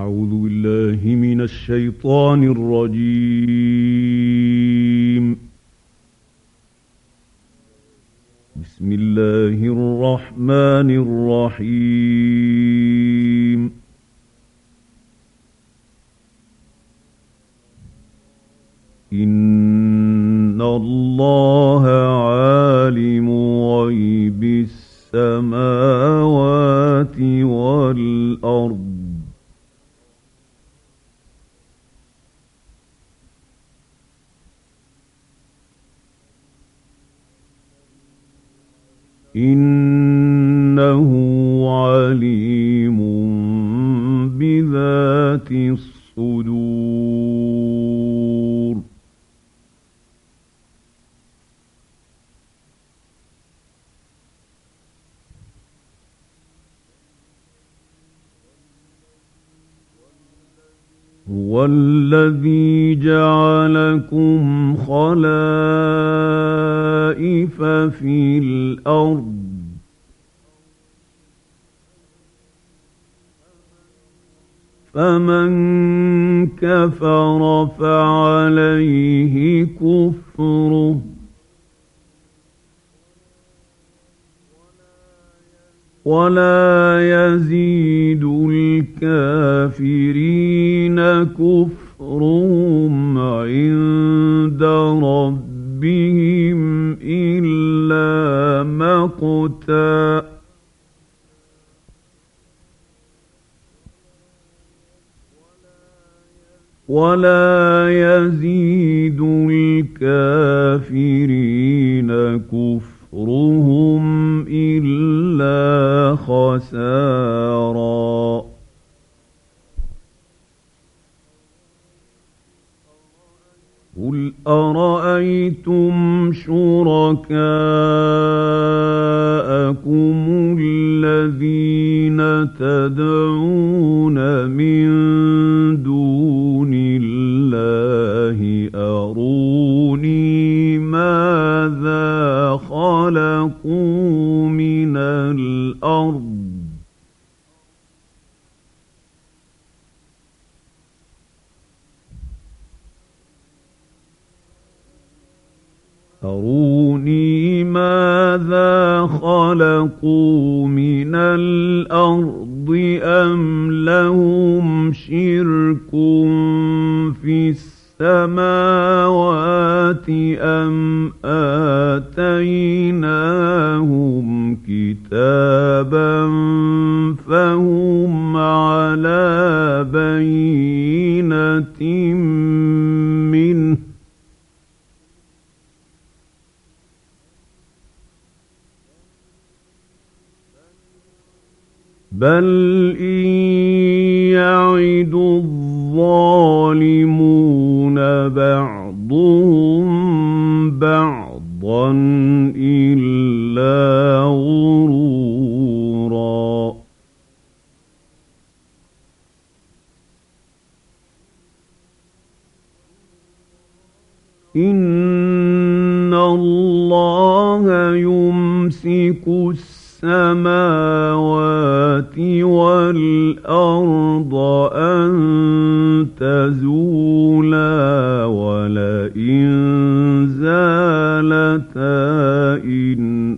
أعوذ بالله من الشيطان الرجيم. بسم الله الرحمن الرحيم. إن الله عالم غيب السماوات والأرض. إنه عليم بذات الصدور. هو الذي جعلكم خلائف فمن كفر فعليه كفره ولا يزيد الكافرين كفرهم عند ربهم إلا مقتا. ولا يزيد الكافرين كفرهم إلا خسارا. قل أرأيتم شركاءكم أروني ماذا خلقوا من الأرض أم لهم شرك في السماوات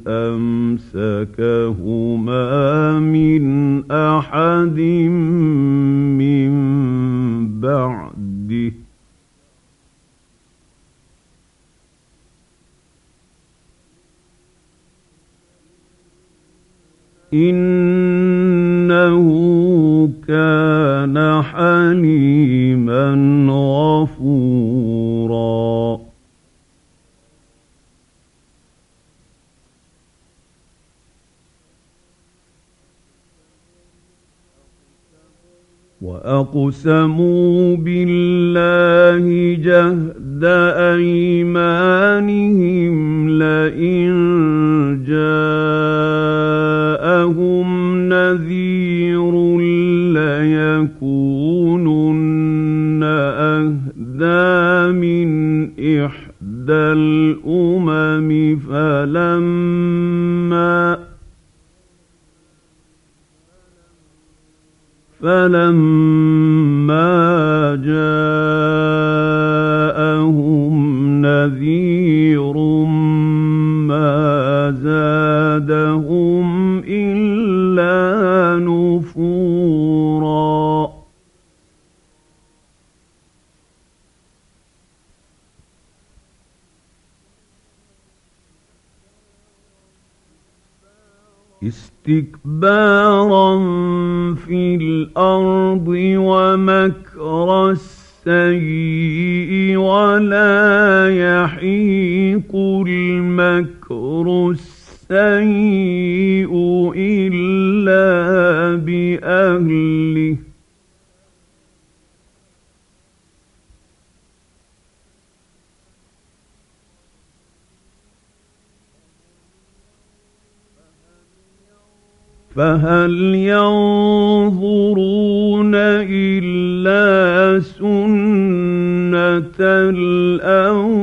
أمسكهما من أحد من بعده. إنه وأقسموا بالله جهد أيمانهم نفورا استكبارا في الأرض ومكر السيء ولا يحيق المكر السيء إلا بأهله فهل ينظرون إلا سنة الأولين؟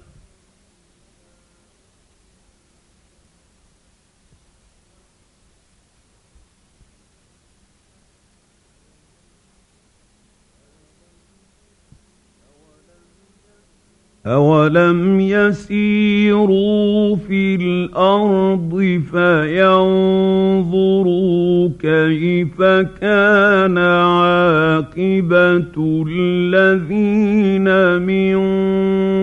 أولم يسيروا في الأرض فينظروا كيف كان عاقبة الذين من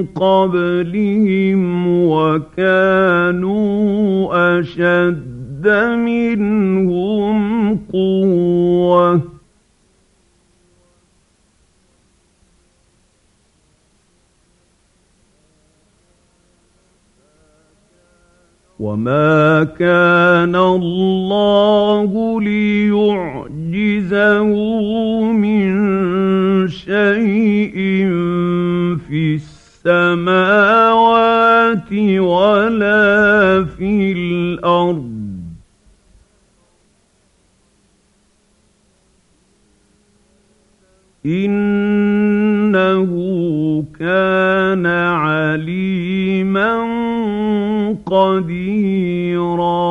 قبلهم وكانوا أشد منهم قوةً وما كان الله ليعجزه من شيء في السماوات ولا في الأرض انه قديرا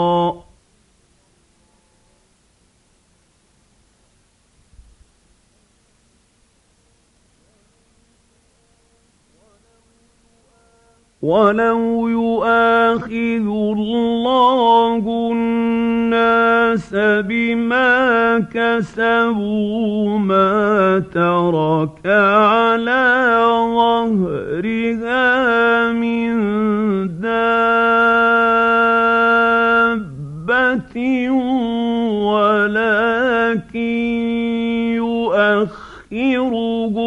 ولو يؤاخذ الله الناس بما كسبوا ما ترك على ظهرها من دابة ولكن يؤخرهم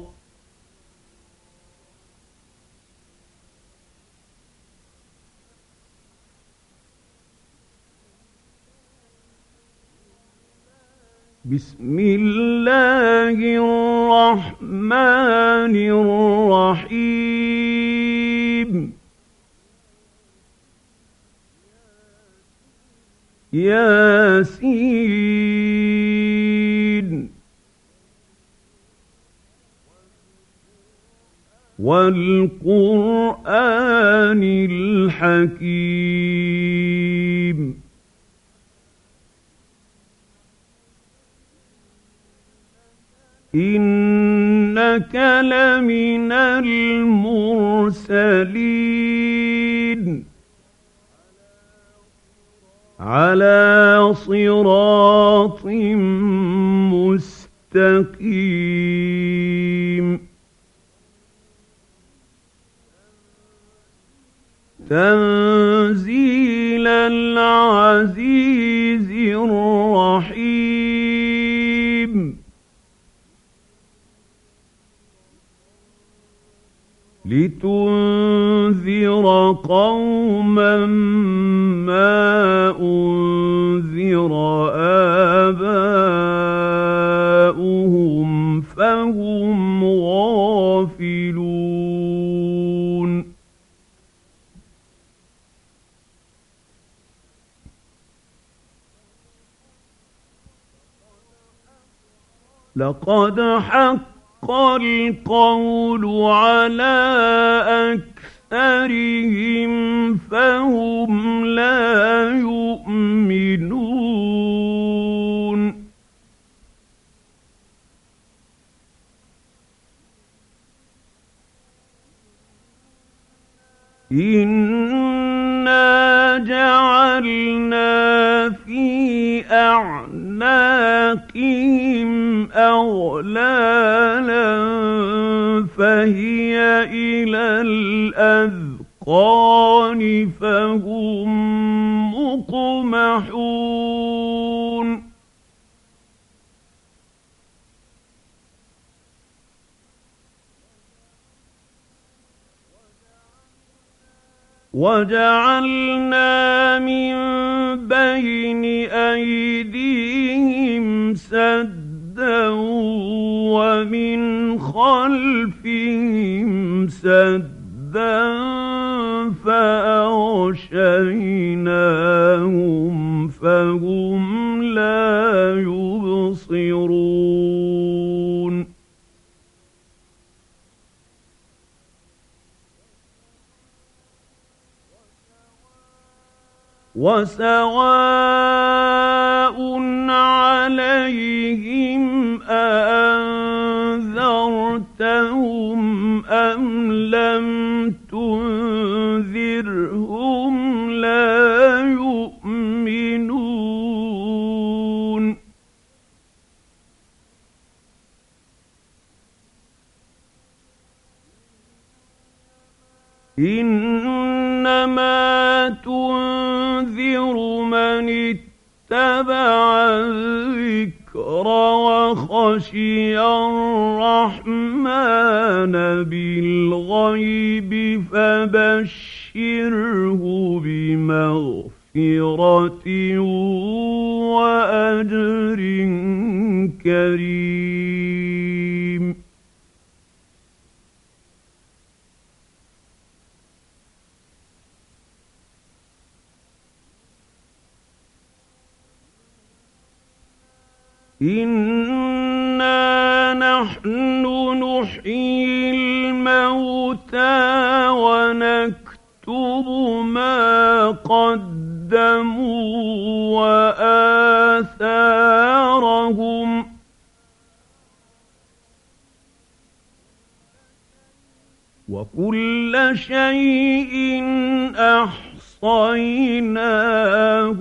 بسم الله الرحمن الرحيم. ياسين. والقرآن الحكيم. إنك لمن المرسلين على صراط مستقيم تنزيل العزيز الرحيم لتنذر قوما ما أنذر آباؤهم فهم غافلون. لقد حق حق القول على أكثرهم فهم لا يؤمنون. إنا جعلنا في أعناقهم أغلالا فهي إلى الأذقان فهم مقمحون. وجعلنا من بين أيديهم سدا ومن خلفهم سدا فأغشيناهم فهم لا يبصرون. وسواء عليهم أأنذرتهم أم لم تنذرهم لا يؤمنون إنما تنذر من اتبع الذكر وخشي الرحمن بالغيب فبشره بمغفرة وأجر كريم. إنا نحن نحيي الموتى ونكتب ما قدموا وآثارهم وكل شيء أحصيناه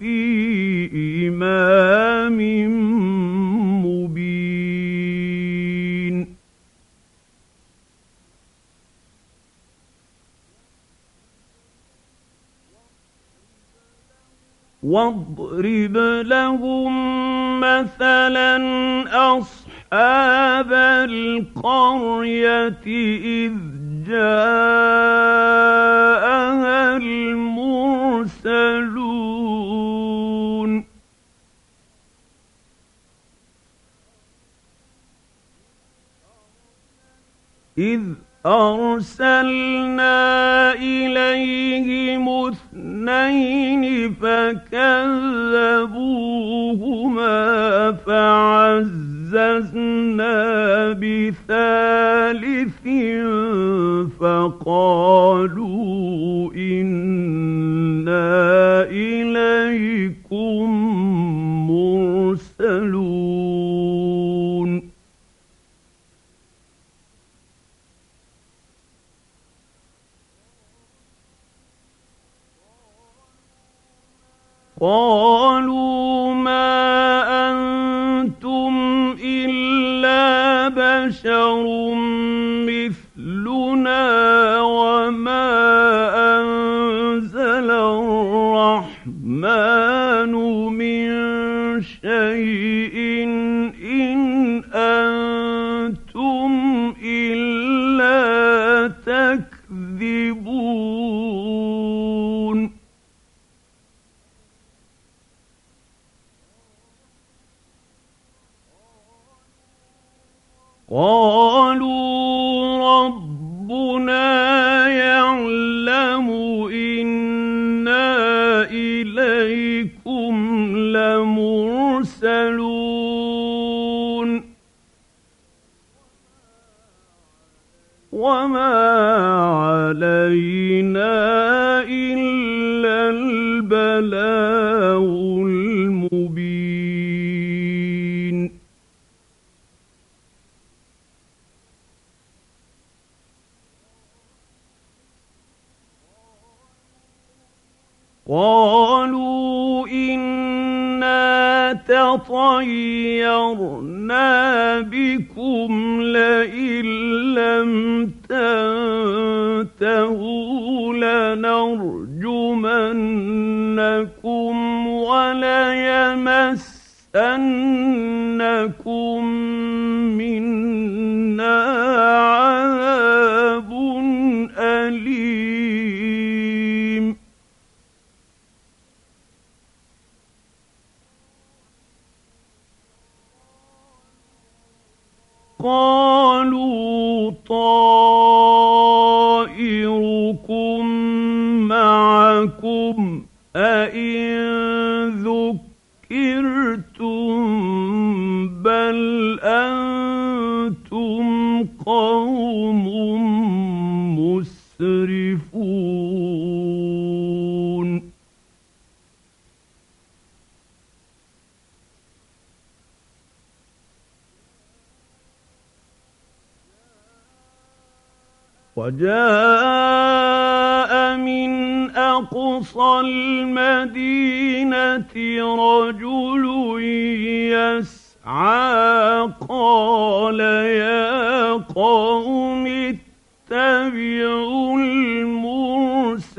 في إمام مبين واضرب لهم مثلا أصحاب القرية إذ جاءها المرسلون. إذ أرسلنا إليهم اثنين فكذبوهما فعززنا بثالث فقالوا إنا إليكم مرسلون قالوا لمرسلون وما علينا إلا البلاغ المبين. قالوا تطيرنا بكم لئن لم تنتهوا لنرجمنكم وليمسنكم منا قالوا طائركم معكم أئن وجاء من أقصى المدينة رجل يسعى قال يا قوم اتبعوا المرسلين.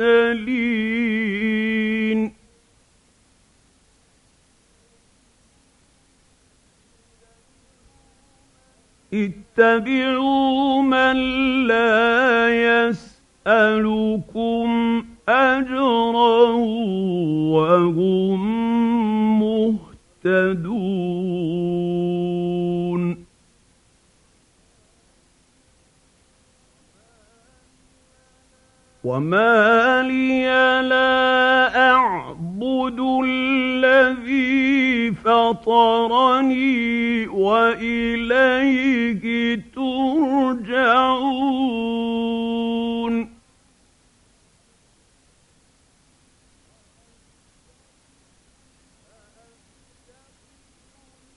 اتبعوا من لا يسألكم أجرا وهم مهتدون. وما لي لا أعبد الذي فطرني وإليه ترجعون.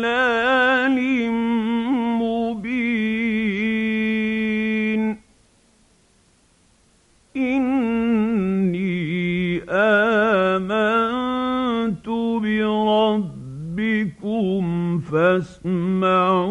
ضلال مبين إني آمنت بربكم فاسمعون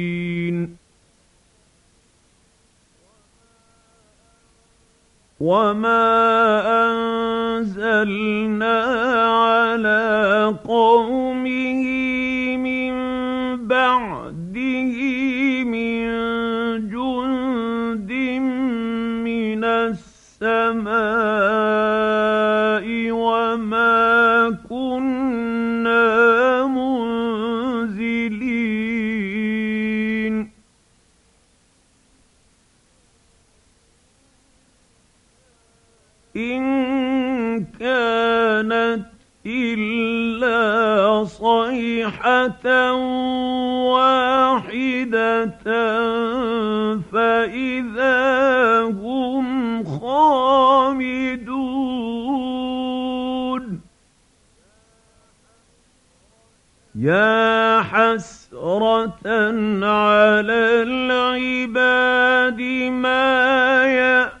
وما أنزلنا على قومه واحدة فإذا هم خامدون. يا حسرة على العباد ما يأتيهم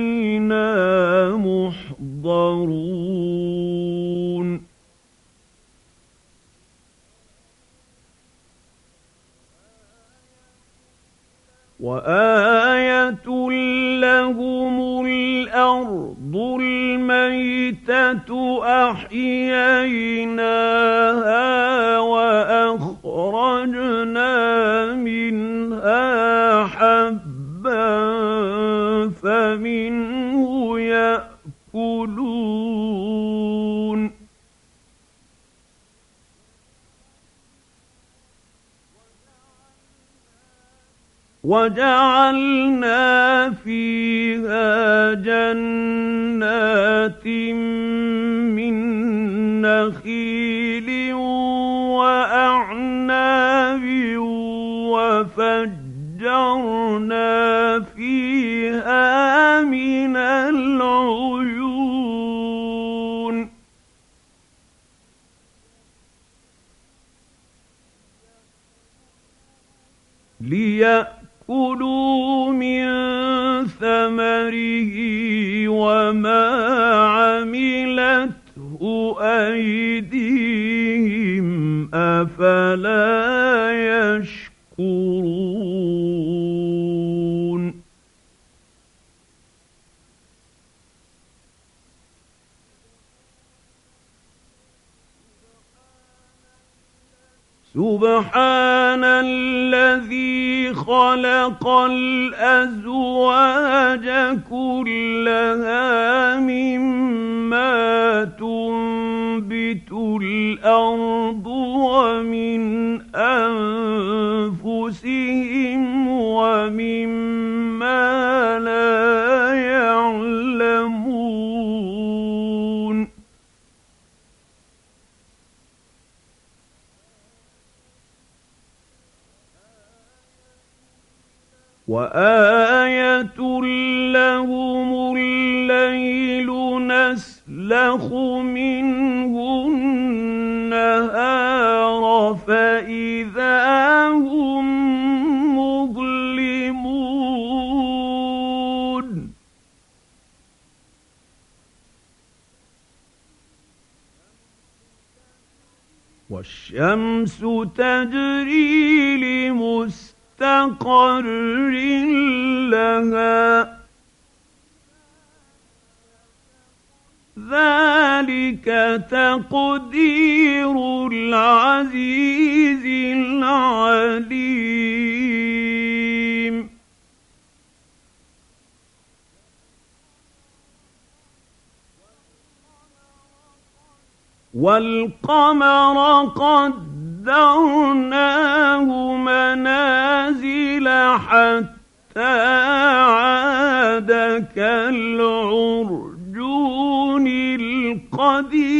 لدينا محضرون. وآية لهم الأرض الميتة أحييناها. من نخيل وأعناب وفجرنا فيها من العيون ليأكلوا وما عملته أيديهم أفلا يشكرون سبحان الذي خلق الأزواج كلها مما تنبت الأرض ومن وآية لهم الليل نسلخ منه النهار فإذا هم مظلمون. والشمس تجري لمستقر لها. ذلك تقدير العزيز العليم. والقمر قدرناه منازل حتى عاد كالعرجون القديم.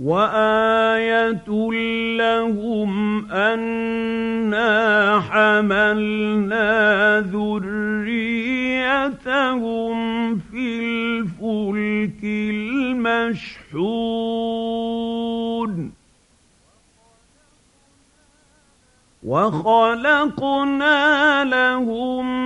وآية لهم أنا حملنا ذريتهم في الفلك المشحون وخلقنا لهم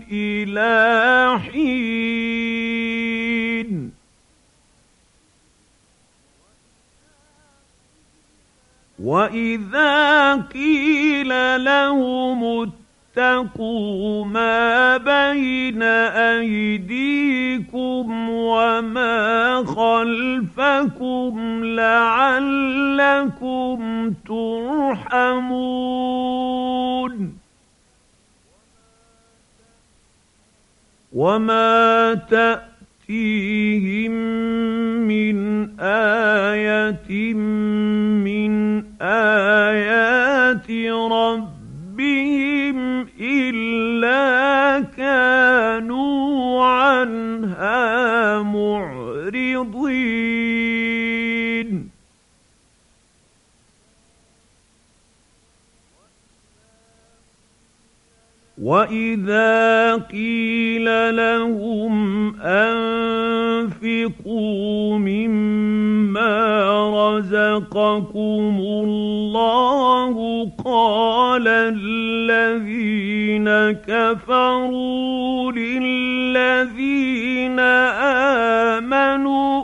وإذا قيل لهم واتقوا ما بين أيديكم وما خلفكم لعلكم ترحمون وما تأتيهم من آية من آيات ربهم إلا كانوا عنها معرضين. وإذا قيل لهم أنفقوا مما رزقكم الله قال الذين كفروا للذين آمنوا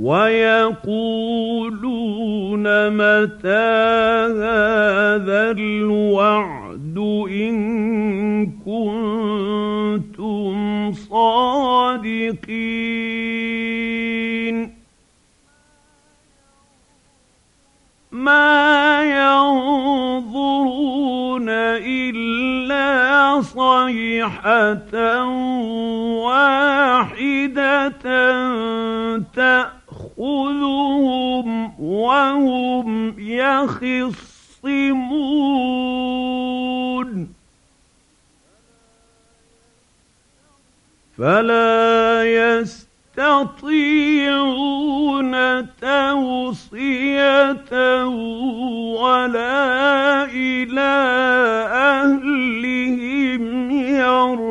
ويقولون متى هذا الوعد إن كنتم صادقين؟ ما ينظرون إلا صيحة واحدة تأتي خذهم وهم يخصمون. فلا يستطيعون توصية ولا إلى أهلهم يرجعون.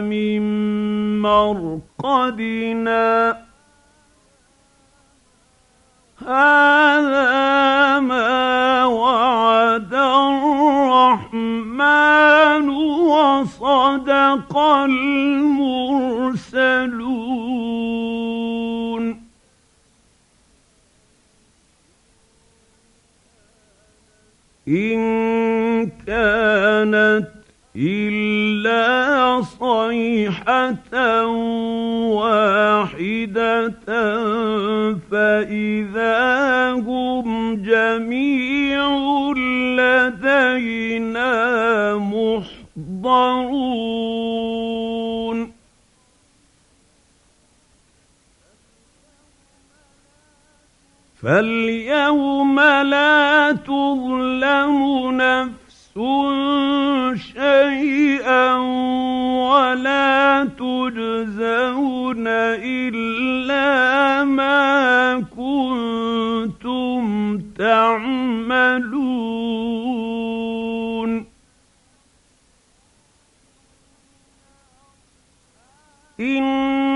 من مرقدنا. هذا ما وعد الرحمن وصدق المرسلون. صيحة واحدة فإذا هم جميع لدينا محضرون. فاليوم لا تظلم نفس شيئا ولا تجزون إلا ما كنتم تعملون. إن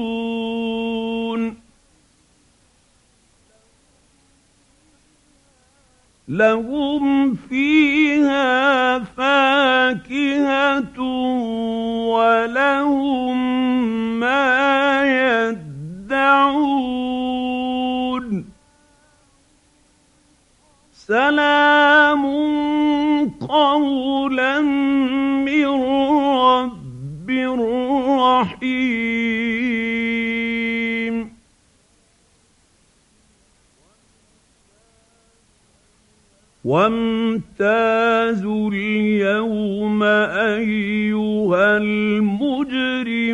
لهم فيها فاكهة ولهم ما يدعون. سلام قولا من رب رحيم. وامتازوا اليوم أيها المجرمون.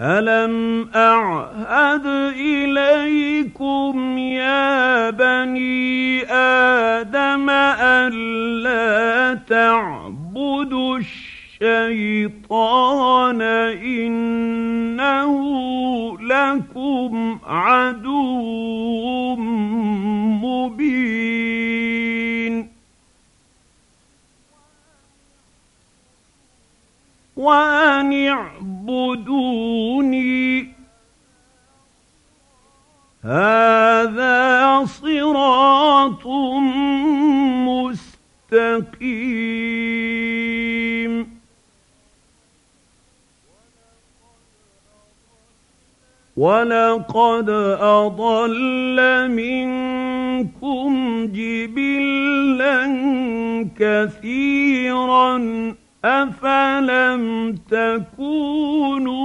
ألم أعهد إليكم يا بني آدم الا تعبدوا الشيطان إنه لكم عدو مبين. وأن اعبدوني هذا صراط مستقيم. ولقد أضل منكم جبلا كثيرا أفلم تكونوا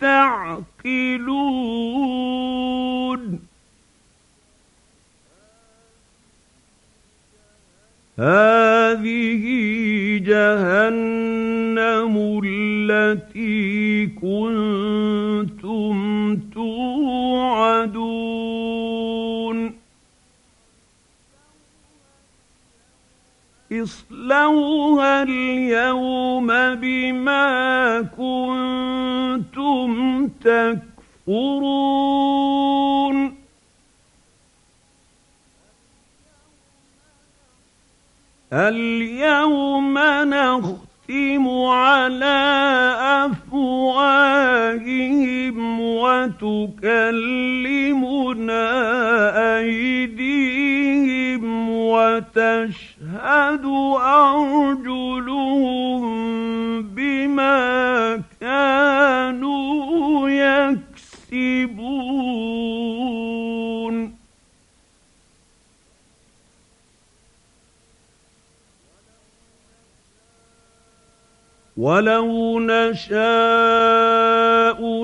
تعقلون هذه جهنم التي كنتم توعدون اصلوها اليوم بما كنتم تكفرون اليوم نختم تختم على أفواههم وتكلمنا أيديهم وتشهد أرجلهم بما كانوا يكسبون. ولو نشاء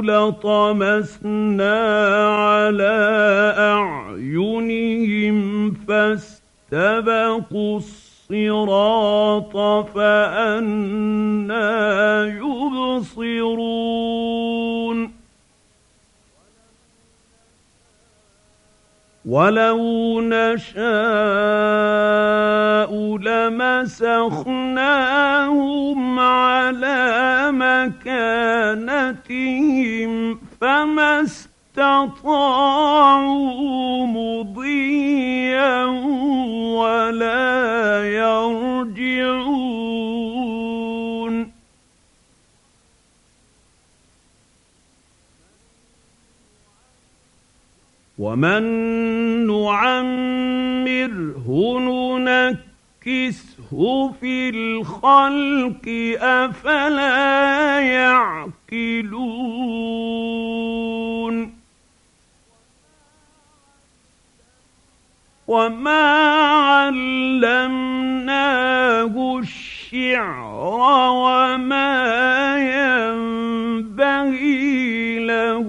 لطمسنا على اعينهم فاستبقوا الصراط فأنا يبصرون ولو نشاء لمسخناهم على مكانتهم فما استطاعوا مضيا ولا يرجعون ومن نعمره ننكسه في الخلق افلا يعقلون وما علمناه الشعر وما ينبغي له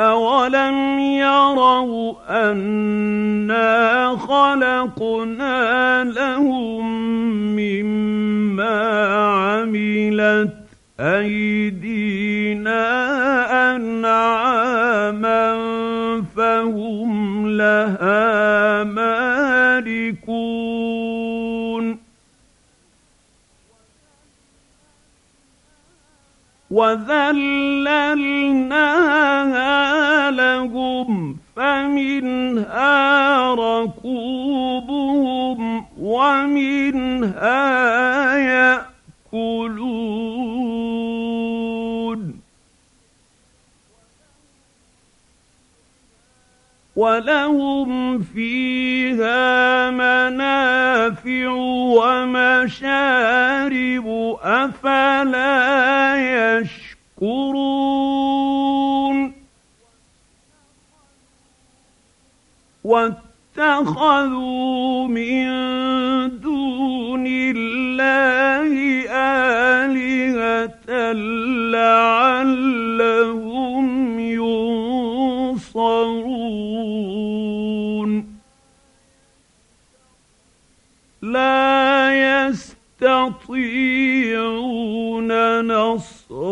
أولم يروا أنا خلقنا لهم مما عملت أيدينا أنعاما فهم لها مالكون وذللناها لهم فمنها ركوبهم ومنها يأكلون ولهم فيها منافع ومشارب أفلا يشكرون واتخذوا من دون الله آلهة لعلهم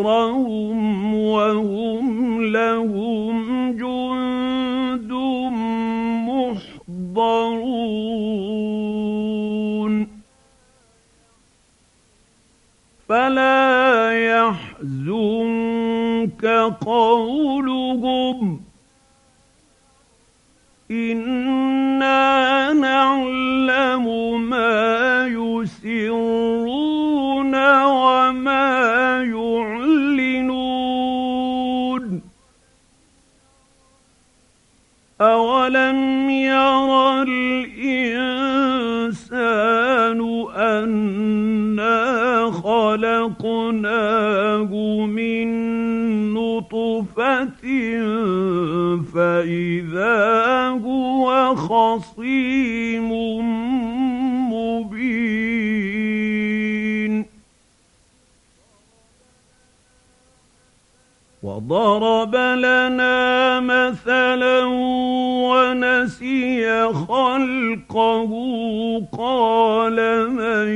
نصرهم وهم لهم جند محضرون. فلا يحزنك قولهم أنا خلقناه من نطفه فاذا هو خصيم مبين وضرب لنا مثلا ونسي خلقه قال من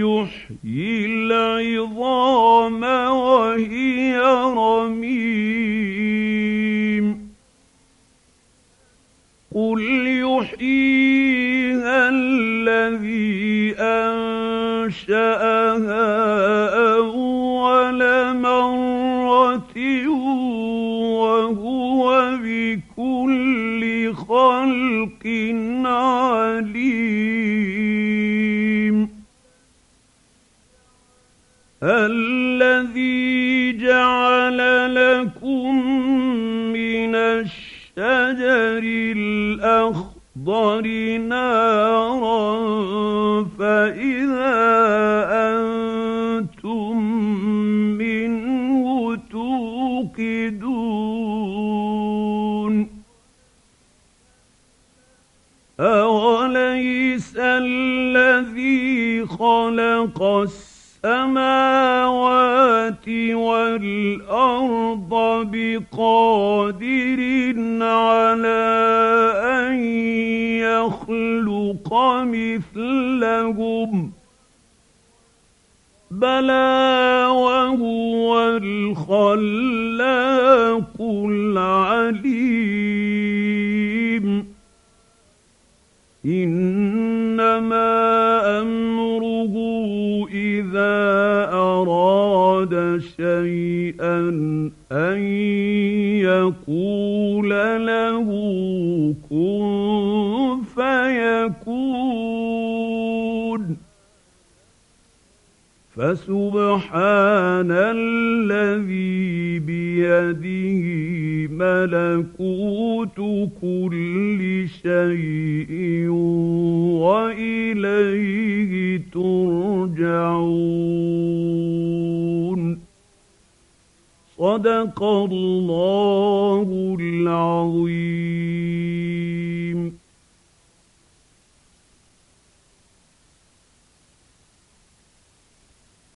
يحيي العظام وهي رميم. قل يحييها الذي أنشأها أول مرة وهو بكل خلق عليم. الذي جعل لكم من الشجر الأخضر نارا فإذا أنتم منه توقدون. أوليس الذي خلق السماء السماوات والأرض بقادر على أن يخلق مثلهم بلى وهو الخلاق العليم. إنما أمره أراد شيئا أن يقول له كن فيكون فسبحان الذي بيده ملكوت كل شيء وإليه ترجعون. صدق الله العظيم.